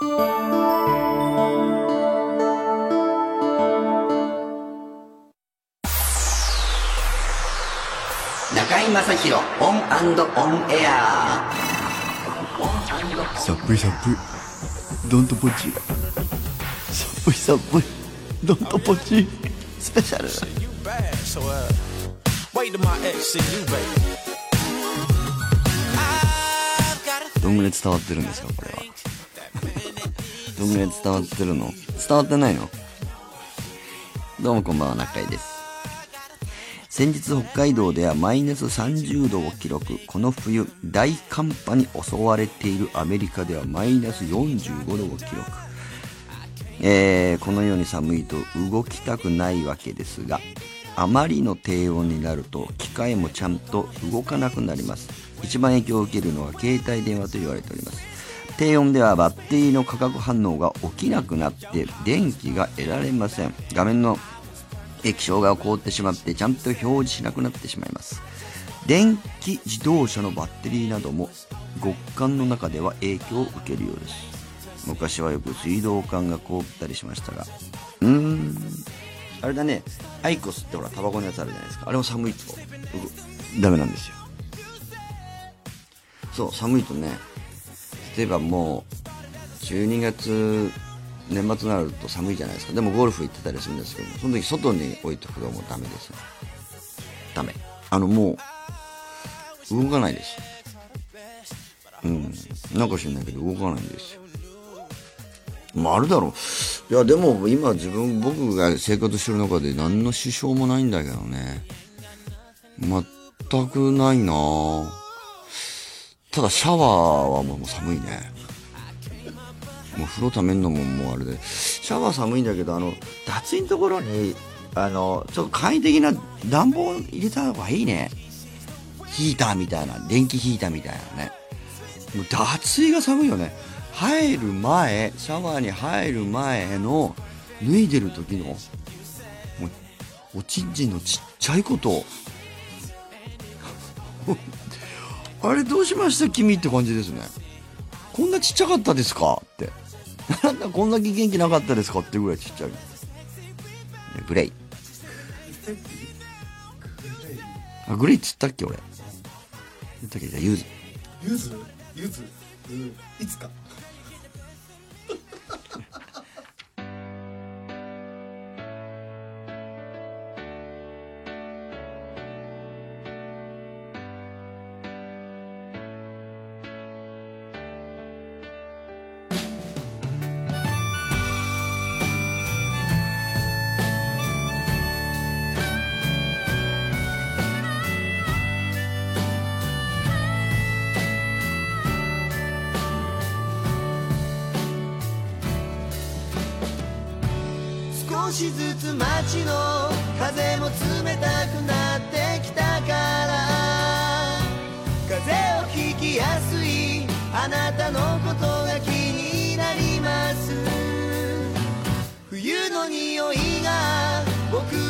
中居正広オンオンエア。さっぷりさっぷりどんとぽちさっぷりさっぷりどんとぽち。スペシャル。Uh, どんぐらい伝わってるんですかこれはどんぐらい伝わってるの？伝わってないの？どうもこんばんは中井です。先日北海道ではマイナス30度を記録。この冬大寒波に襲われているアメリカではマイナス45度を記録。えーこのように寒いと動きたくないわけですがあまりの低温になると機械もちゃんと動かなくなります。一番影響を受けるのは携帯電話と言われております。低温ではバッテリーの化学反応が起きなくなって電気が得られません。画面の液晶が凍ってしまってちゃんと表示しなくなってしまいます。電気自動車のバッテリーなども極寒の中では影響を受けるようです。昔はよく水道管が凍ったりしましたが。うーん。あれだね。アイコスってほらタバコのやつあるじゃないですか。あれも寒いと。ダメなんですよ。そう寒いとねえばもう12月年末になると寒いじゃないですか。でもゴルフ行ってたりするんですけどその時外に置いとくのもダメですよダメ。あのもう動かないです。うん。なんか知んないけど動かないんですよ。まあ、あるだろう。いや、でも今自分、僕が生活してる中で何の支障もないんだけどね。全くないなぁただシャワーはもう寒いね。もう風呂ためんのももうあれで。シャワー寒いんだけど、あの、脱衣のところに、あの、ちょっと簡易的な暖房入れた方がいいね。ヒーターみたいな、電気ヒーターみたいなね。もう脱衣が寒いよね。入る前、シャワーに入る前の脱いでる時の、もう、おちんちんのちっちゃいこと。あれどうしました？君って感じですね。こんなちっちゃかったですか？って。なんだこんだけ元気なかったですか？ってぐらいちっちゃい。グレイ。あ、グレイっつったっけ俺？言ったっけ？じゃあユーズ。ゆずゆずうんいつか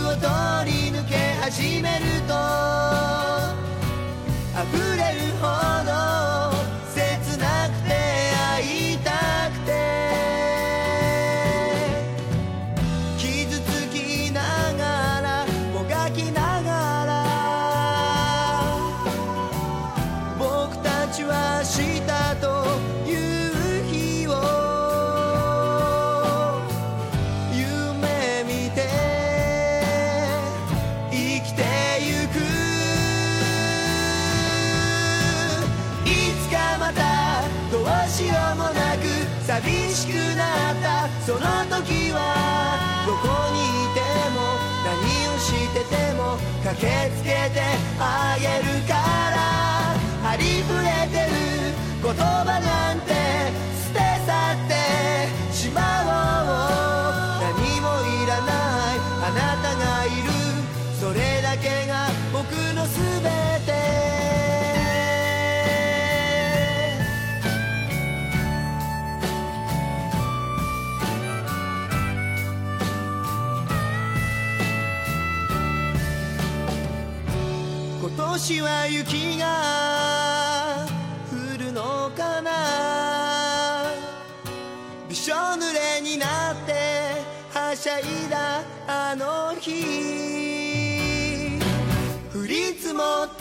を通り抜け始めると溢れるほど。駆けつけてあげるからは雪が降るのかな？びしょ濡れになってはしゃいだあの日。降り積もった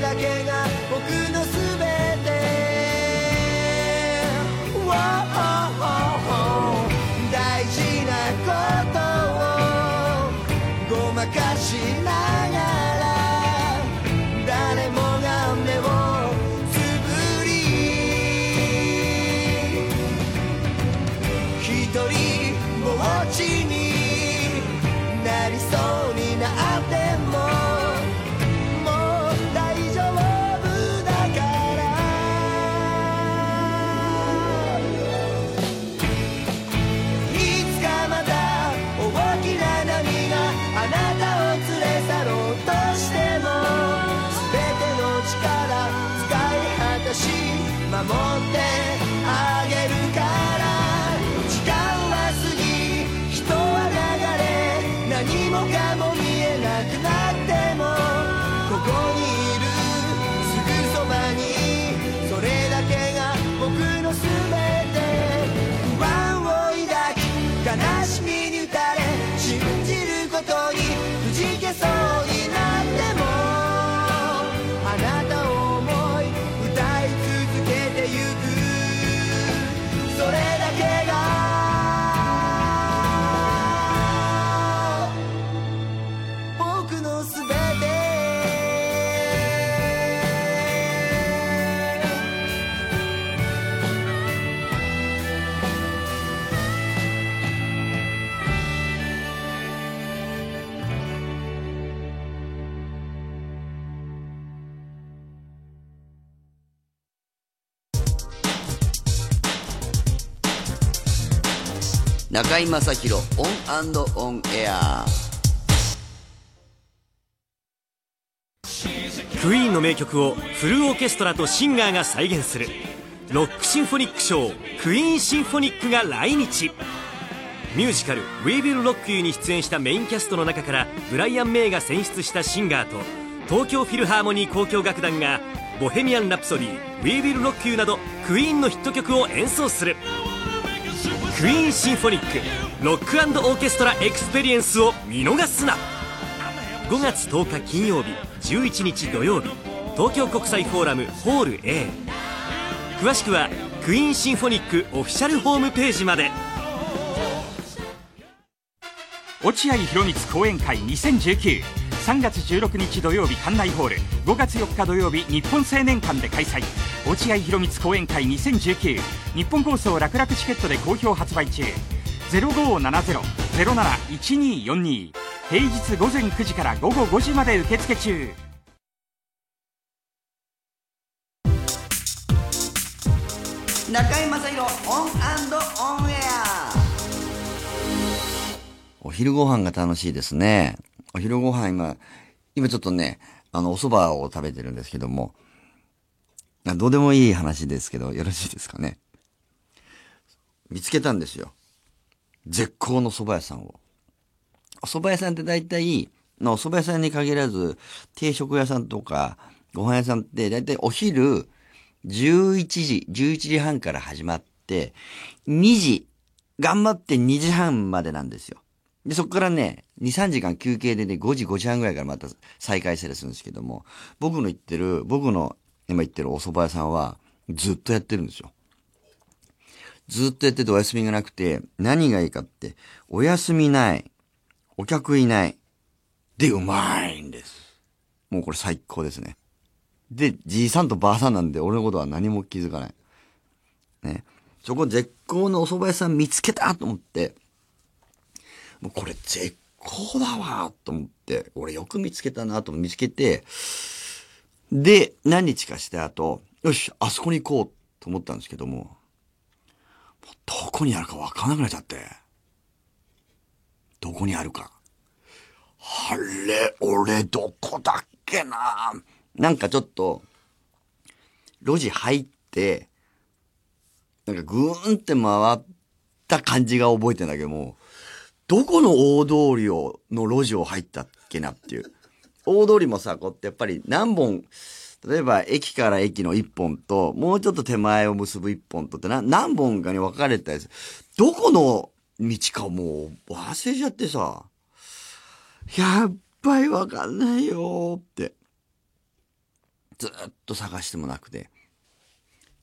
だけが僕の全て何中居正広オンオンエア。クイーンの名曲をフルオーケストラとシンガーが再現する。ロックシンフォニックショー Queen Symphonic が来日。ミュージカル「We Will Rock You」に出演したメインキャストの中からブライアン・メイが選出したシンガーと東京フィルハーモニー交響楽団が「ボヘミアン・ラプソディ」「We Will Rock You」などクイーンのヒット曲を演奏する。 Queen Symphonic Rock Orchestra Experience を見逃すな。5月10日金曜日11日土曜日東京国際フォーラムホール A 詳しくは Queen Symphonic オフィシャルホームページまで。落合博満講演会2019 20193月16日土曜日関内ホール。5月4日土曜日日本青年館で開催。落合博満講演会2019ニッポン放送楽々チケットで好評発売中。0570-071242平日午前9時から午後5時まで受付中。中居正広オンオンエア。お昼ご飯が楽しいですね。お昼ご飯今、今ちょっとね、あの、お蕎麦を食べてるんですけども、どうでもいい話ですけど、よろしいですかね。見つけたんですよ。絶好の蕎麦屋さんを。お蕎麦屋さんって大体、のお蕎麦屋さんに限らず、定食屋さんとか、ご飯屋さんって大体お昼、11時、11時半から始まって、2時、頑張って2時半までなんですよ。で、そこからね、2、3時間休憩でね、5時、5時半ぐらいからまた再開したりするんですけども、僕の行ってる、僕の今行ってるお蕎麦屋さんは、ずっとやってるんですよ。ずっとやっててお休みがなくて、何がいいかって、お休みない、お客いない、で、うまいんです。もうこれ最高ですね。で、じいさんとばあさんなんで、俺のことは何も気づかない。ね。そこ絶好のお蕎麦屋さん見つけたと思って、もうこれ絶好だわと思って、俺よく見つけたなと見つけて、で、何日かして後、よし、あそこに行こうと思ったんですけども、もどこにあるかわかんなくなっちゃって。どこにあるか。あれ、俺どこだっけななんかちょっと、路地入って、なんかぐーんって回った感じが覚えてんだけども、どこの大通りを、の路地を入ったっけなっていう。大通りもさ、こうってやっぱり何本、例えば駅から駅の一本と、もうちょっと手前を結ぶ一本とってな何本かに分かれたやつ。どこの道かもう忘れちゃってさ、やっぱり分かんないよって。ずっと探してもなくて。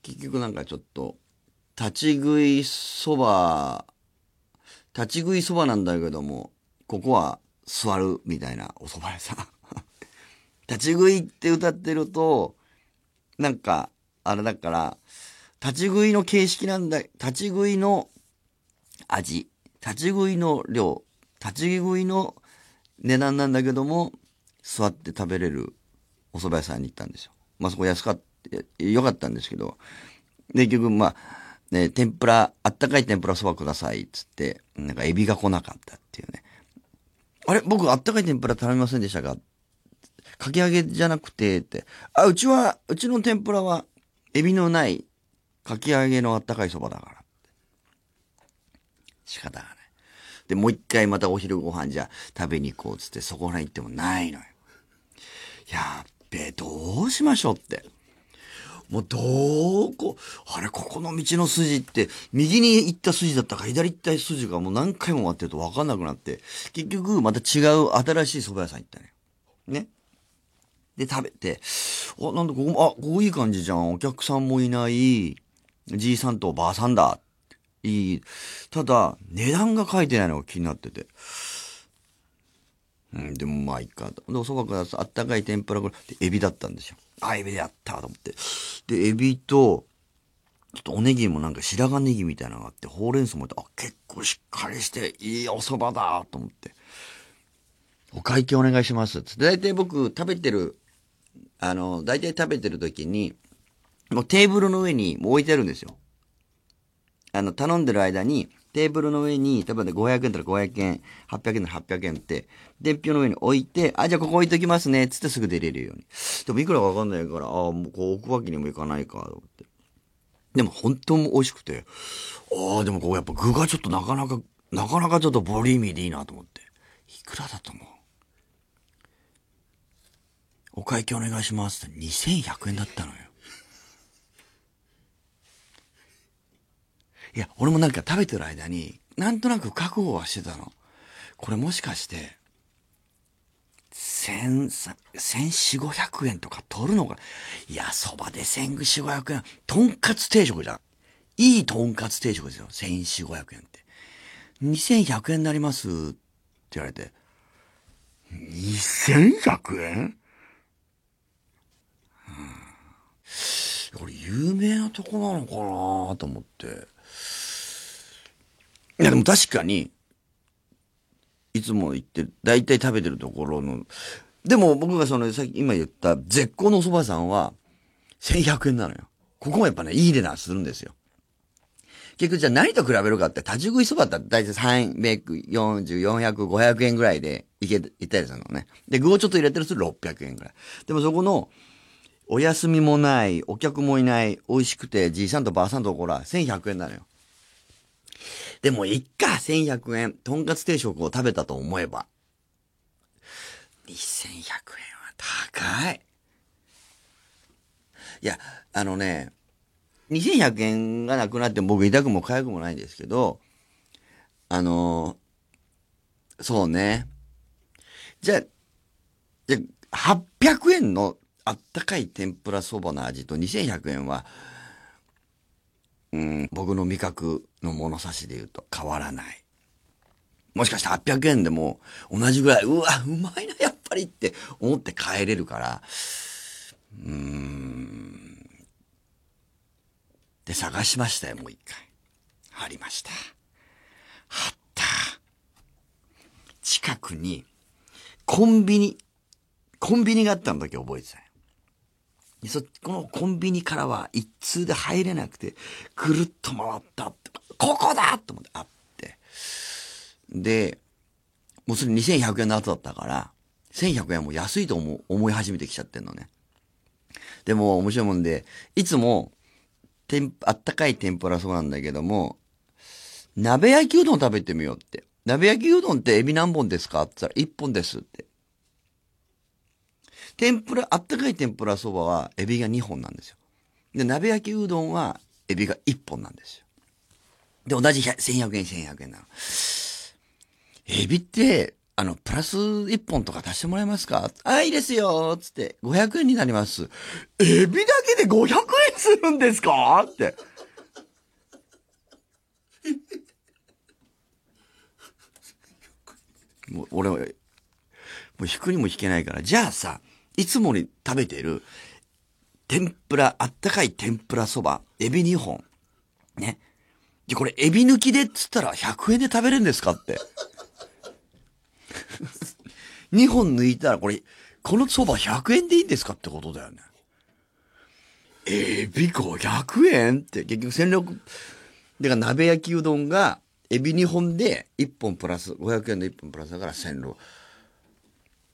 結局なんかちょっと、立ち食いそば、立ち食いそばなんだけども、ここは座るみたいなお蕎麦屋さん。立ち食いって歌ってると、なんか、あれだから、立ち食いの形式なんだ、立ち食いの味、立ち食いの量、立ち食いの値段なんだけども、座って食べれるお蕎麦屋さんに行ったんですよ。まあそこ安かった、良かったんですけど、結局まあ、ね、天ぷら、あったかい天ぷらそばください、つって、なんかエビが来なかったっていうね。あれ僕あったかい天ぷら頼みませんでしたか？かき揚げじゃなくて、って。あ、うちは、うちの天ぷらは、エビのない、かき揚げのあったかいそばだから。仕方がない。で、もう一回またお昼ご飯じゃ食べに行こうつって、そこらへ行ってもないのよ。やっべ、どうしましょうって。もうどこ、あれ、ここの道の筋って、右に行った筋だったか、左行った筋がもう何回も回ってると分かんなくなって、結局また違う新しい蕎麦屋さん行ったのよ。ね。で、食べて、あ、なんだここ、あ、ここいい感じじゃん。お客さんもいない、じいさんとおばあさんだ。いい。ただ、値段が書いてないのが気になってて。うん、でもまあいいかと。で、お蕎麦ください。あったかい天ぷらこれ。エビだったんですよ。あ、エビでやったと思って。で、エビと、ちょっとおネギもなんか白髪ネギみたいなのがあって、ほうれん草もあって、あ、結構しっかりして、いいお蕎麦だと思って。お会計お願いします。つって、大体僕食べてる、あの、大体食べてる時に、もうテーブルの上にもう置いてあるんですよ。あの、頼んでる間に、テーブルの上に、例えばね、500円だったら500円、800円なら800円って、伝票の上に置いて、あ、じゃあここ置いときますね、つってすぐ出れるように。でもいくらかわかんないから、ああ、もうこう置くわけにもいかないか、と思って。でも本当も美味しくて、ああ、でもこうやっぱ具がちょっとなかなか、なかなかちょっとボリューミーでいいなと思って。いくらだと思う？お会計お願いしますって2100円だったのよ。いや、俺もなんか食べてる間に、なんとなく覚悟はしてたの。これもしかして、千、千四五百円とか取るのか？いや、そばで千四五百円。とんかつ定食じゃん。いいとんかつ定食ですよ。千四五百円って。二千百円になりますって言われて。二千百円？うんこれ有名なとこなのかなと思って。いや、でも確かに、いつも行ってる、大体食べてるところの、でも僕がその、さっき今言った絶好のお蕎麦さんは、1100円なのよ。ここもやっぱね、いい値段するんですよ。結局じゃあ何と比べるかって、立ち食いそばだったら大体300、40、400、500円ぐらいでいけ、いったりするのね。で、具をちょっと入れてると600円ぐらい。でもそこの、お休みもない、お客もいない、美味しくて、じいさんとばあさんとこら、1100円なのよ。でも、いっか、1100円。とんかつ定食を食べたと思えば。2100円は高い。いや、あのね、2100円がなくなって僕痛くも痒くもないんですけど、あのそうね。じゃあ、じゃあ、800円のあったかい天ぷらそばの味と2100円は、うん、僕の味覚の物差しで言うと変わらない。もしかして800円でも同じぐらい、うわ、うまいな、やっぱりって思って帰れるから、うーん。で、探しましたよ、もう一回。ありました。あった。近くに、コンビニ、コンビニがあったのだけど覚えてたよ。そこのコンビニからは一通で入れなくて、ぐるっと回ったっ。ここだと思って、あって。で、もうそれ2100円の後だったから、1100円も安いと思う思い始めてきちゃってんのね。でも面白いもんで、いつも、天あったかい天ぷらそうなんだけども、鍋焼きうどん食べてみようって。鍋焼きうどんってエビ何本ですかって言ったら1本ですって。天ぷら、あったかい天ぷらそばはエビが2本なんですよ。で、鍋焼きうどんはエビが1本なんですよ。で、同じ1100円、1100円なの。エビって、あの、プラス1本とか足してもらえますか？あ、いいですよつって、500円になります。エビだけで500円するんですか？って。もう、俺は、もう引くにも引けないから、じゃあさ、いつもに食べてる、天ぷら、あったかい天ぷらそば、エビ2本。ね。で、これ、エビ抜きでっつったら100円で食べれるんですかって。2本抜いたら、これ、このそば100円でいいんですかってことだよね。エビ500円って、結局1600、だから鍋焼きうどんが、エビ2本で1本プラス、500円で1本プラスだから16。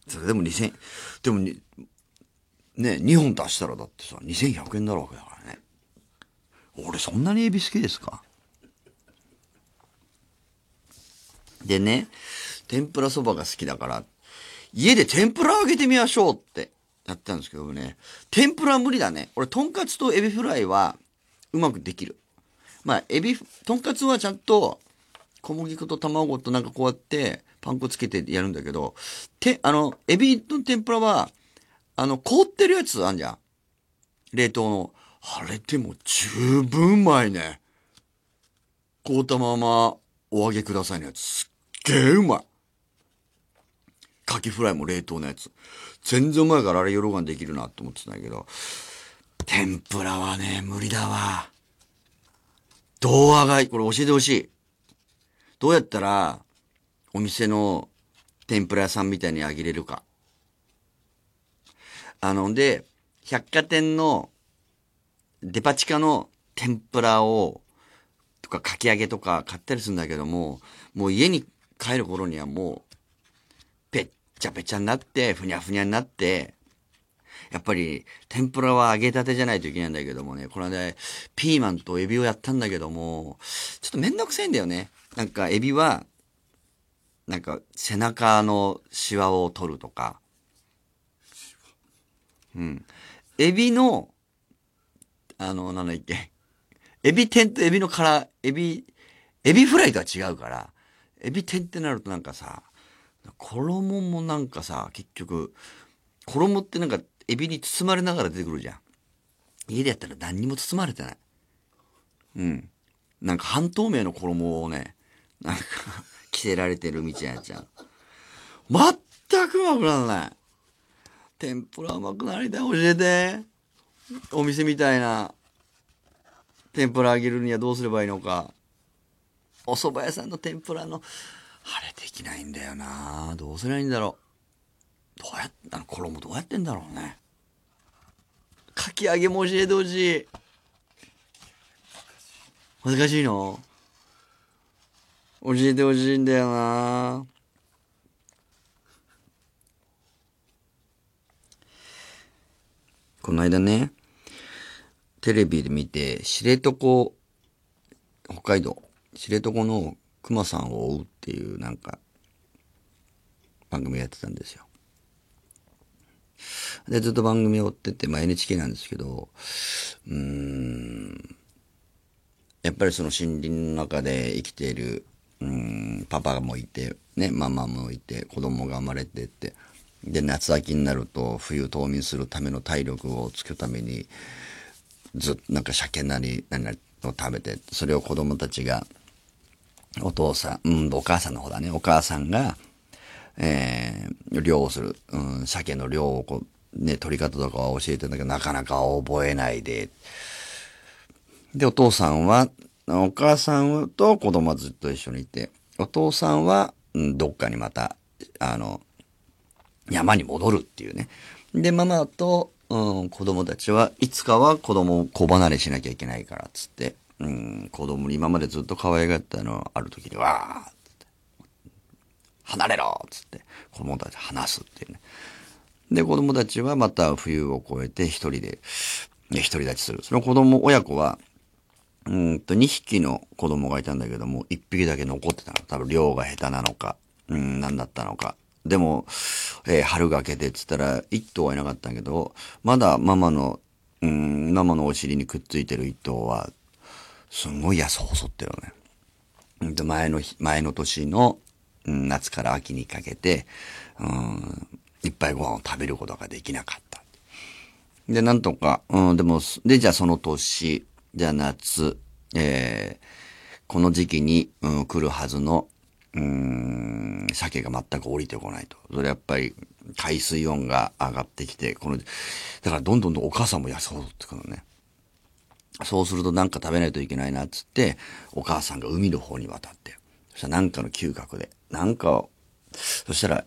それでも2000、でもに、ね、2本足したらだってさ、2100円になるわけだからね。俺そんなにエビ好きですか？でね、天ぷらそばが好きだから、家で天ぷら揚げてみましょうってやったんですけどね、天ぷらは無理だね。俺、とんかつとエビフライはうまくできる。まあ、エビ、とんかつはちゃんと小麦粉と卵となんかこうやってパン粉つけてやるんだけど、て、あの、エビの天ぷらは、あの、凍ってるやつあんじゃん。冷凍の。あれでも十分うまいね。凍ったままお揚げくださいのやつ。げえうまい。カキフライも冷凍のやつ。全然うまいからあれ夜ご飯できるなって思ってたんだけど、天ぷらはね、無理だわ。どうあがい、これ教えてほしい。どうやったら、お店の天ぷら屋さんみたいに揚げれるか。あの、で、百貨店のデパ地下の天ぷらを、とかかき揚げとか買ったりするんだけども、もう家に帰る頃にはもう、ぺっちゃぺちゃになって、ふにゃふにゃになって、やっぱり、天ぷらは揚げたてじゃないといけないんだけどもね、この間、ピーマンとエビをやったんだけども、ちょっとめんどくさいんだよね。なんか、エビは、なんか、背中のシワを取るとか。うん。エビの、あの、なんだっけ。エビ天とエビの殻、エビ、エビフライとは違うから、エビ天ってなるとなんかさ、衣もなんかさ、結局、衣ってなんかエビに包まれながら出てくるじゃん。家でやったら何にも包まれてない。うん。なんか半透明の衣をね、なんか 着せられてるみたいなやつじゃん。全くうまくならない。天ぷらうまくなりたい。教えて。お店みたいな。天ぷら揚げるにはどうすればいいのか。お蕎麦屋さんの天ぷらの、あれできないんだよなどうすりゃいいんだろう。どうやっ、あの衣どうやってんだろうね。かき揚げも教えてほしい。難しいの教えてほしいんだよなこの間ね、テレビで見て、知床、北海道、知床の熊さんを追うっていうなんか、番組やってたんですよ。で、ずっと番組を追ってて、まあ NHK なんですけど、うん、やっぱりその森林の中で生きている、うん、パパもいて、ね、ママもいて、子供が生まれてって、で、夏秋になると冬冬眠するための体力をつくために、ずっとなんか車検なり、何なりを食べて、それを子供たちが、お父さん、うん、お母さんの方だね。お母さんが、えー、漁をする、うん、鮭の漁をこう、ね、取り方とかは教えてんだけど、なかなか覚えないで。で、お父さんは、お母さんと子供はずっと一緒にいて、お父さんは、うん、どっかにまた、あの、山に戻るっていうね。で、ママと、うん、子供たちはいつかは子供を子離れしなきゃいけないから、つって、うん、子供に今までずっと可愛がったのある時に、わーっつって、離れろっつって、子供たち話すっていうね。で、子供たちはまた冬を越えて一人で、ね独り立ちする。その子供、親子は、うんと、2匹の子供がいたんだけども、1匹だけ残ってたの。多分、量が下手なのか、うん、何だったのか。でも、えー春がけてつったら、1頭はいなかったけど、まだママの、うん、ママのお尻にくっついてる1頭は、すんごい安細ってるのね。前の日、前の年の、夏から秋にかけて、うん、いっぱいご飯を食べることができなかった。で、なんとか、うん、でも、で、じゃあその年、じゃあ夏、えー、この時期に、うん、来るはずの、うん、鮭が全く降りてこないと。それやっぱり、海水温が上がってきて、この、だからどんどんどんお母さんも痩せ戻ってくるのね。そうするとなんか食べないといけないなっつって、お母さんが海の方に渡って、そしたらなんかの嗅覚で、なんか、そしたら、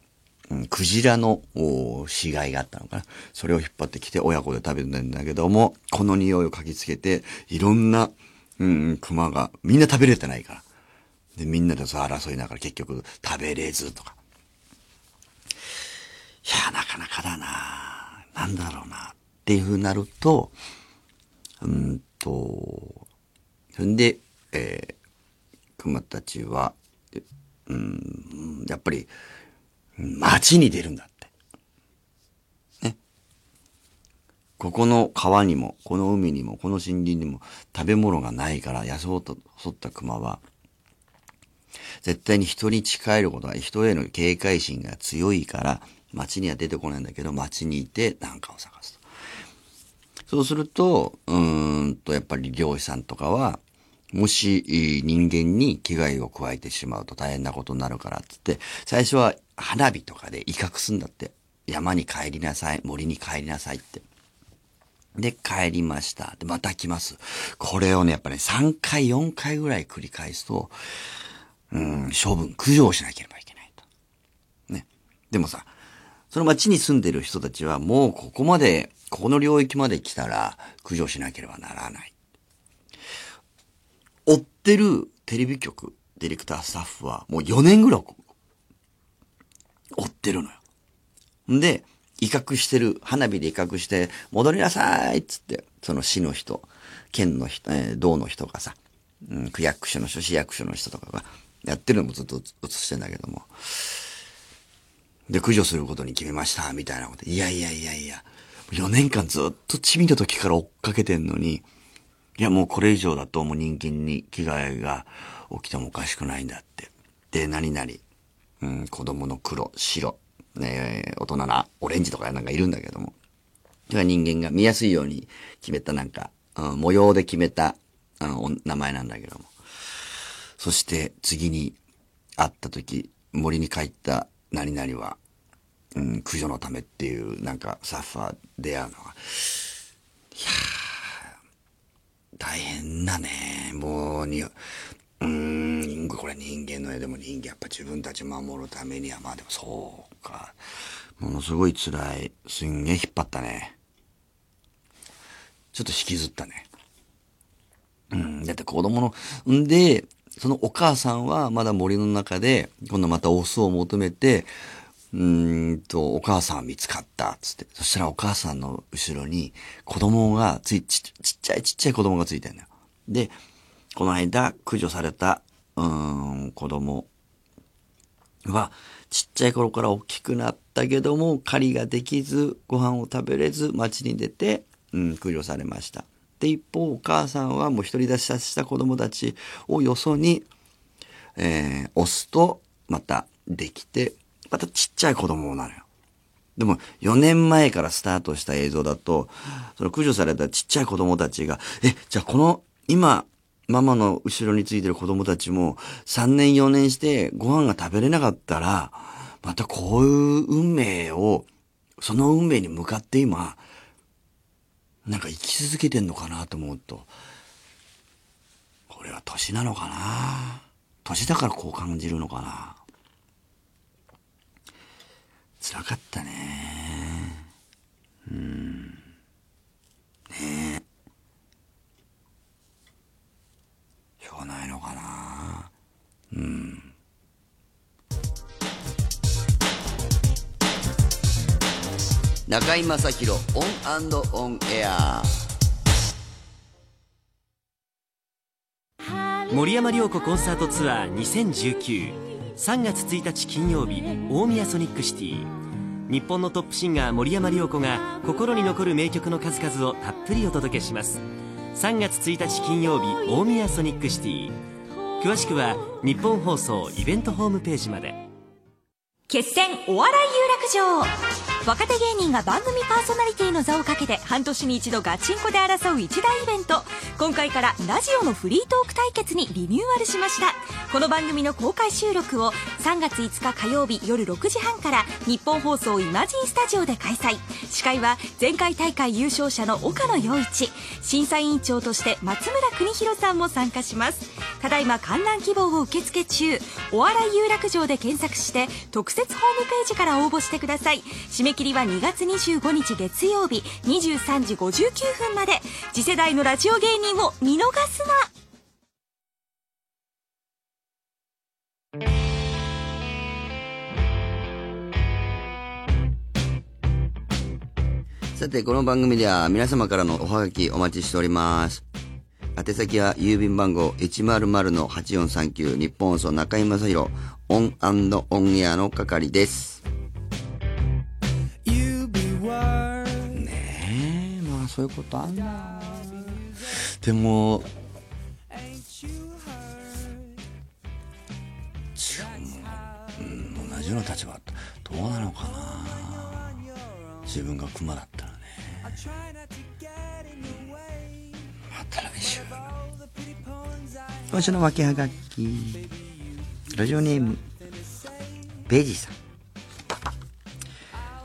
うん、クジラの死骸があったのかな。それを引っ張ってきて親子で食べるんだけども、この匂いを嗅ぎつけて、いろんな、うん、熊が、みんな食べれてないから。で、みんなでそう争いながら結局食べれずとか。いや、なかなかだななんだろうなっていう風になると、うんと、そんで、えー、熊たちは、うん、やっぱり、街に出るんだって。ね。ここの川にも、この海にも、この森林にも食べ物がないから、痩せ細った熊は、絶対に人に近えることが、人への警戒心が強いから、街には出てこないんだけど、街にいて何かを探すと。そうすると、うんと、やっぱり漁師さんとかは、もし人間に危害を加えてしまうと大変なことになるからっつって、最初は花火とかで威嚇すんだって。山に帰りなさい、森に帰りなさいって。で、帰りました。で、また来ます。これをね、やっぱね、3回、4回ぐらい繰り返すと、うん、処分、駆除をしなければいけないと。ね。でもさ、その町に住んでる人たちはもうここまで、ここの領域まで来たら駆除しなければならない。追ってるテレビ局、ディレクタースタッフはもう4年ぐらい追ってるのよ。んで、威嚇してる、花火で威嚇して、戻りなさいっつって、その市の人、県の人、えー道の人がさ、うん、区役所の人、市役所の人とかがやってるのもずっと映してんだけども、で、駆除することに決めました、みたいなこと。いやいやいやいや、4年間ずっとチビの時から追っかけてんのに、いやもうこれ以上だともう人間に危害が起きてもおかしくないんだって。で、何々、うん、子供の黒、白、ね、大人なオレンジとかなんかいるんだけども。では人間が見やすいように決めたなんか、うん、模様で決めた、うんお名前なんだけども。そして次に会った時、森に帰った何々は、うん、駆除のためっていう、なんかサッファー出会うのは、いやー、大変だね。もうに、うーん、これ人間の絵でも人間やっぱ自分たち守るためには、まあでもそうか。ものすごい辛い。すんげえ引っ張ったね。ちょっと引きずったね。うん、だって子供の、んで、そのお母さんはまだ森の中で、今度またオスを求めて、うんと、お母さんは見つかった、つって。そしたらお母さんの後ろに子供がつい、ちちっちゃいちっちゃい子供がついてんだよ。で、この間駆除された、うん、子供は、ちっちゃい頃から大きくなったけども、狩りができず、ご飯を食べれず、街に出て、うん、駆除されました。で、一方、お母さんはもう独り立ちさせた子供たちをよそに、えー、押すと、またできて、またちっちゃい子供なのよ。でも、4年前からスタートした映像だと、その駆除されたちっちゃい子供たちが、え、じゃあこの、今、ママの後ろについてる子供たちも3年4年してご飯が食べれなかったら、またこういう運命を、その運命に向かって今、なんか生き続けてんのかなと思うと、これは年なのかな？年だからこう感じるのかな？辛かったね。うん。ねえ。しょうがないのかなうん。中居正広オンオンエア森山良子コンサートツアー3月1日金曜日大宮ソニックシティ。日本のトップシンガー森山良子が心に残る名曲の数々をたっぷりお届けします。3月1日金曜日大宮ソニックシティ。詳しくは日本放送イベントホームページまで。決戦お笑い有楽場若手芸人が番組パーソナリティの座をかけて半年に一度ガチンコで争う一大イベント。今回からラジオのフリートーク対決にリニューアルしました。この番組の公開収録を3月5日火曜日夜6時半から日本放送イマジンスタジオで開催。司会は前回大会優勝者の岡野陽一。審査委員長として松村邦弘さんも参加します。ただいま観覧希望を受付中。お笑い有楽場で検索して特設ホームページから応募してください。締め切りは2月25日月曜日23時59分まで次世代のラジオ芸人を見逃すなさて、この番組では皆様からのおはがきお待ちしております。宛先は郵便番号100-8439ニッポン放送中居正広 ON and ON AIR の係です。そういうことあんなでも、違ううん、同じような立場だったどうなのかな？自分が熊だったらね。うんまた来週。今週の分けはがき。ラジオネーム、ベジさん。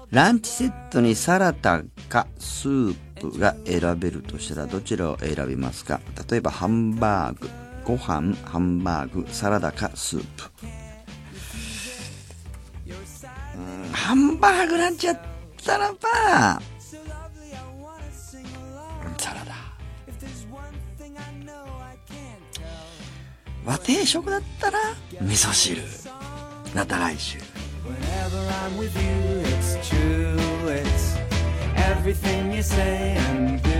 ランチセットにサラダかスーププが選べるとしたらどちらを選びますか？例えばハンバーグ、ご飯、ハンバーグ、サラダかスープ。うんハンバーグなんちゃったらば、サラダ。和定食だったら味噌汁。また来週。Whenever I'm with you, it's true. It's everything you say and.